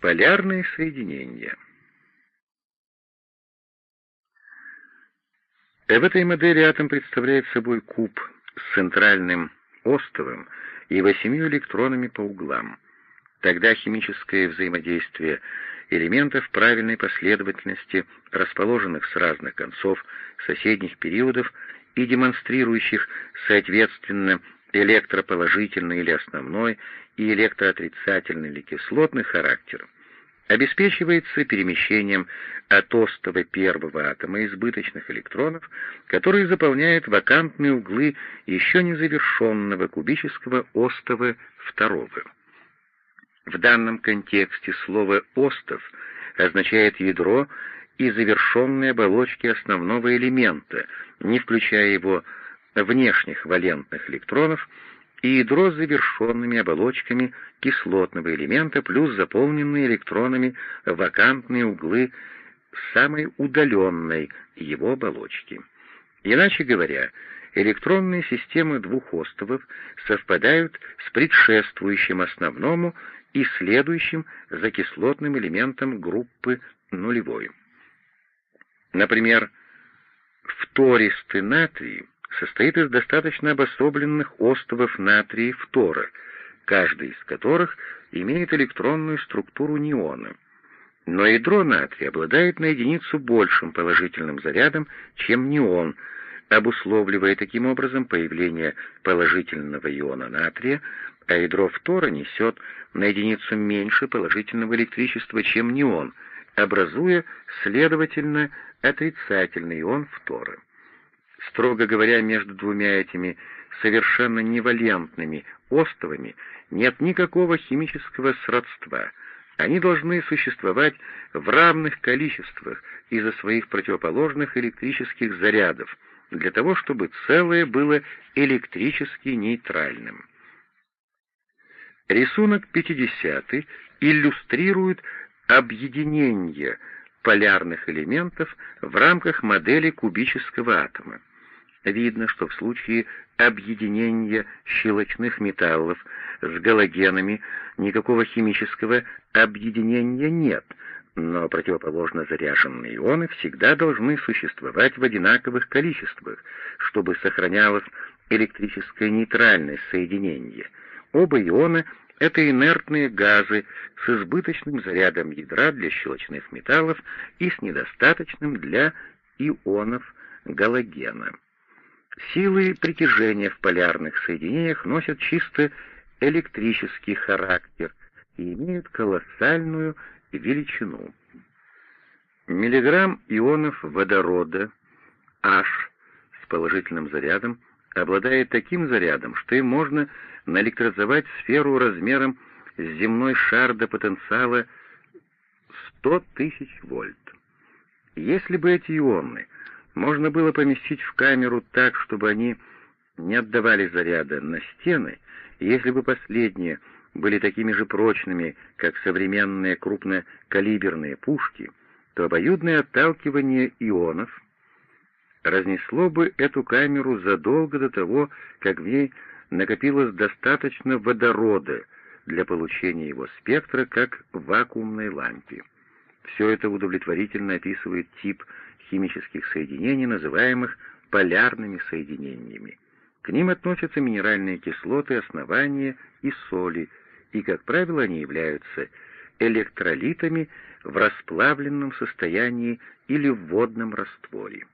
Полярные соединения. В этой модели атом представляет собой куб с центральным остовом и восемью электронами по углам. Тогда химическое взаимодействие элементов правильной последовательности, расположенных с разных концов соседних периодов и демонстрирующих, соответственно, электроположительный или основной и электроотрицательный или кислотный характер, обеспечивается перемещением от остова первого атома избыточных электронов, которые заполняют вакантные углы еще не завершенного кубического остова второго. В данном контексте слово «остов» означает ядро и завершенные оболочки основного элемента, не включая его внешних валентных электронов, и ядро с завершенными оболочками кислотного элемента плюс заполненные электронами вакантные углы самой удаленной его оболочки. Иначе говоря, электронные системы двух островов совпадают с предшествующим основному и следующим за кислотным элементом группы нулевой. Например, фтористый натрий состоит из достаточно обособленных островов натрия и фтора, каждый из которых имеет электронную структуру неона. Но ядро натрия обладает на единицу большим положительным зарядом, чем неон, обусловливая таким образом появление положительного иона натрия, а ядро фтора несет на единицу меньше положительного электричества, чем неон, образуя, следовательно, отрицательный ион фтора. Строго говоря, между двумя этими совершенно невалентными островами нет никакого химического сродства. Они должны существовать в равных количествах из-за своих противоположных электрических зарядов, для того, чтобы целое было электрически нейтральным. Рисунок 50 иллюстрирует объединение полярных элементов в рамках модели кубического атома. Видно, что в случае объединения щелочных металлов с галогенами никакого химического объединения нет, но противоположно заряженные ионы всегда должны существовать в одинаковых количествах, чтобы сохранялось электрическое нейтральное соединение. Оба иона — это инертные газы с избыточным зарядом ядра для щелочных металлов и с недостаточным для ионов галогена. Силы притяжения в полярных соединениях носят чисто электрический характер и имеют колоссальную величину. Миллиграмм ионов водорода H с положительным зарядом обладает таким зарядом, что им можно наэлектризовать сферу размером с земной шар до потенциала 100 тысяч вольт. Если бы эти ионы можно было поместить в камеру так, чтобы они не отдавали заряда на стены, и если бы последние были такими же прочными, как современные крупнокалиберные пушки, то обоюдное отталкивание ионов разнесло бы эту камеру задолго до того, как в ней накопилось достаточно водорода для получения его спектра, как в вакуумной лампе. Все это удовлетворительно описывает тип химических соединений, называемых полярными соединениями. К ним относятся минеральные кислоты, основания и соли, и, как правило, они являются электролитами в расплавленном состоянии или в водном растворе.